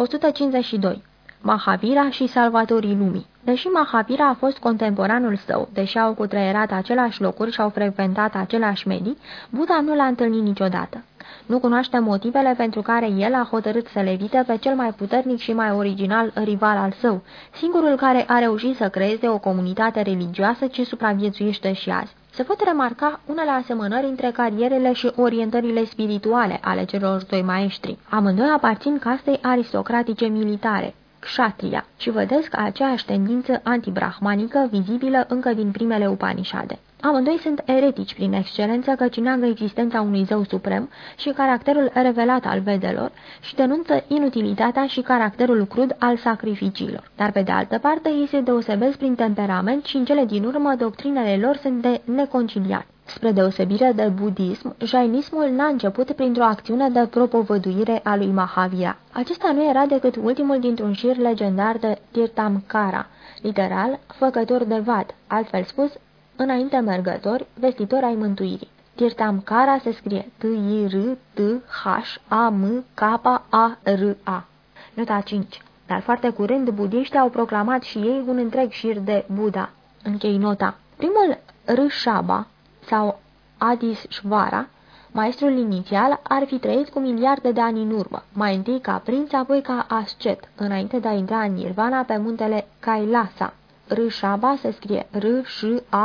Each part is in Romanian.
152. Mahavira și salvatorii lumii Deși Mahavira a fost contemporanul său, deși au cutreierat același locuri și au frecventat aceleași medii, Buddha nu l-a întâlnit niciodată. Nu cunoaște motivele pentru care el a hotărât să le evite pe cel mai puternic și mai original rival al său, singurul care a reușit să creeze o comunitate religioasă ce supraviețuiește și azi. Se pot remarca unele asemănări între carierele și orientările spirituale ale celor doi maestri. Amândoi aparțin castei aristocratice militare, kshatriya, și vădesc aceeași tendință antibrahmanică vizibilă încă din primele Upanishade. Amândoi sunt eretici prin excelență căci neagă existența unui zeu suprem și caracterul revelat al vedelor și denunță inutilitatea și caracterul crud al sacrificiilor. Dar pe de altă parte ei se deosebesc prin temperament și în cele din urmă doctrinele lor sunt de neconciliat. Spre deosebire de budism, jainismul n-a început printr-o acțiune de propovăduire a lui Mahavira. Acesta nu era decât ultimul dintr-un șir legendar de Tirtamkara, literal, făcător de vad, altfel spus, înainte mergători, vestitori ai mântuirii. Tirtamkara se scrie T-I-R-T-H-A-M-K-A-R-A. Nota 5. Dar foarte curând budiștii au proclamat și ei un întreg șir de Buddha. Închei nota. Primul Râșaba sau Adis Shvara, maestrul inițial, ar fi trăit cu miliarde de ani în urmă, mai întâi ca prinț, apoi ca ascet, înainte de a intra în nirvana pe muntele Kailasa. Râșaba se scrie R-Ș-A-B-H-A.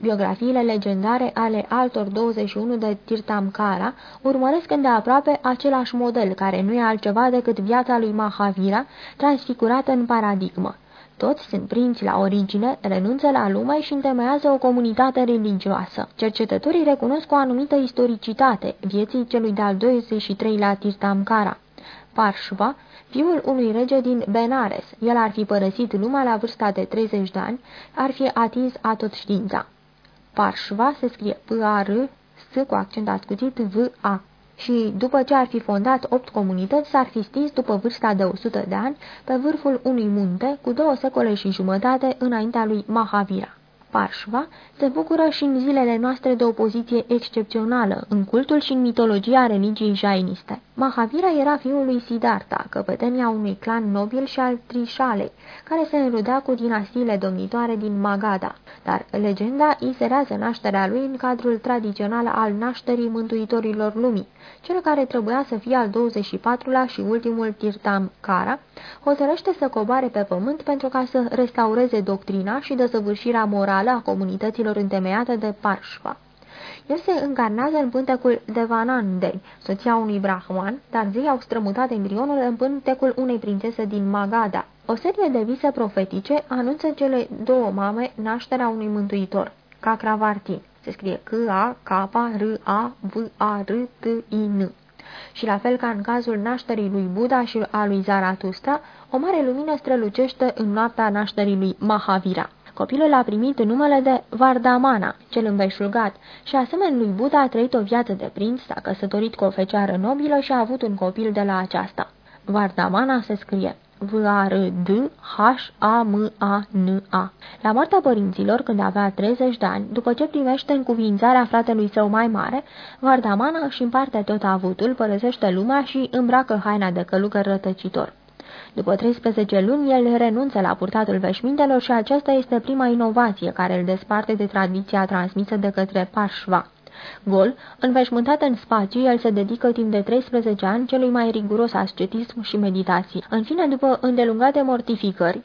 Biografiile legendare ale altor 21 de Tirtamkara urmăresc îndeaproape același model, care nu e altceva decât viața lui Mahavira, transfigurată în paradigmă. Toți sunt prinți la origine, renunță la lume și întemeiază o comunitate religioasă. Cercetătorii recunosc o anumită istoricitate vieții celui de-al 23-lea Tirtamkara. Parshva, fiul unui rege din Benares, el ar fi părăsit lumea la vârsta de 30 de ani, ar fi atins atot știința. Parshva se scrie P-A-R, S cu accent ascuțit V-A și după ce ar fi fondat opt comunități, s-ar fi stins după vârsta de 100 de ani pe vârful unui munte cu două secole și jumătate înaintea lui Mahavira. Parșva se bucură și în zilele noastre de o poziție excepțională în cultul și în mitologia religiei jainiste. Mahavira era fiul lui Siddhartha, căpătenia unui clan nobil și al Trișalei, care se înrudea cu dinastiile domnitoare din Magadha, dar legenda iserează nașterea lui în cadrul tradițional al nașterii mântuitorilor lumii, cel care trebuia să fie al 24-lea și ultimul Tirtam Kara, hotărăște să coboare pe pământ pentru ca să restaureze doctrina și desăvârșirea morală a comunităților întemeiate de Parshva. El se încarnează în pântecul Devanandei, soția unui brahman, dar zei au strămutat embrionul în pântecul unei prințese din Magadha. O serie de vise profetice anunță cele două mame nașterea unui mântuitor, Cakravartin. Se scrie C-A-K-R-A-V-A-R-T-I-N. Și la fel ca în cazul nașterii lui Buddha și a lui Zaratustra, o mare lumină strălucește în noaptea nașterii lui Mahavira. Copilul a primit numele de Vardamana, cel îmbeșugat, și asemenea lui Buddha a trăit o viață de prinț, s-a căsătorit cu o fecioară nobilă și a avut un copil de la aceasta. Vardamana se scrie V-A-R-D-H-A-M-A-N-A. La moartea părinților, când avea 30 de ani, după ce primește încuvințarea fratelui său mai mare, Vardamana își împarte tot avutul, părăsește lumea și îmbracă haina de călugăr rătăcitor. După 13 luni, el renunță la purtatul veșmintelor și aceasta este prima inovație care îl desparte de tradiția transmisă de către Pașva. Gol, înveșmântat în spațiu, el se dedică timp de 13 ani celui mai riguros ascetism și meditații. În fine, după îndelungate mortificări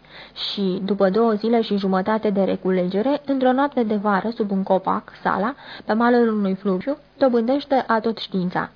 și după două zile și jumătate de reculegere, într-o noapte de vară, sub un copac, sala, pe malul unui fluviu, dobândește atot știința.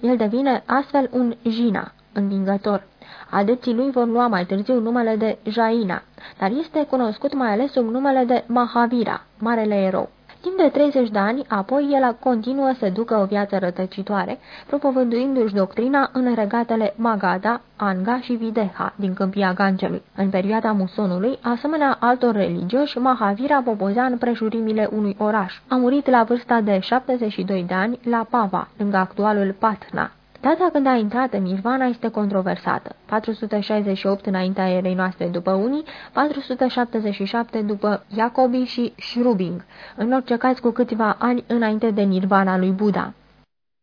El devine astfel un jina, învingător. Adepții lui vor lua mai târziu numele de Jaina, dar este cunoscut mai ales sub numele de Mahavira, marele erou. Timp de 30 de ani, apoi el continuă să ducă o viață rătăcitoare, propovăduindu-și doctrina în regatele Magadha, Anga și Videha din câmpia Gangelui. În perioada musonului, asemenea altor religioși, Mahavira popozea în prejurimile unui oraș. A murit la vârsta de 72 de ani la Pava, lângă actualul Patna. Data când a intrat în Nirvana este controversată. 468 înaintea erei noastre după unii, 477 după Jacobi și Shrubing, în orice caz cu câțiva ani înainte de Nirvana lui Buddha.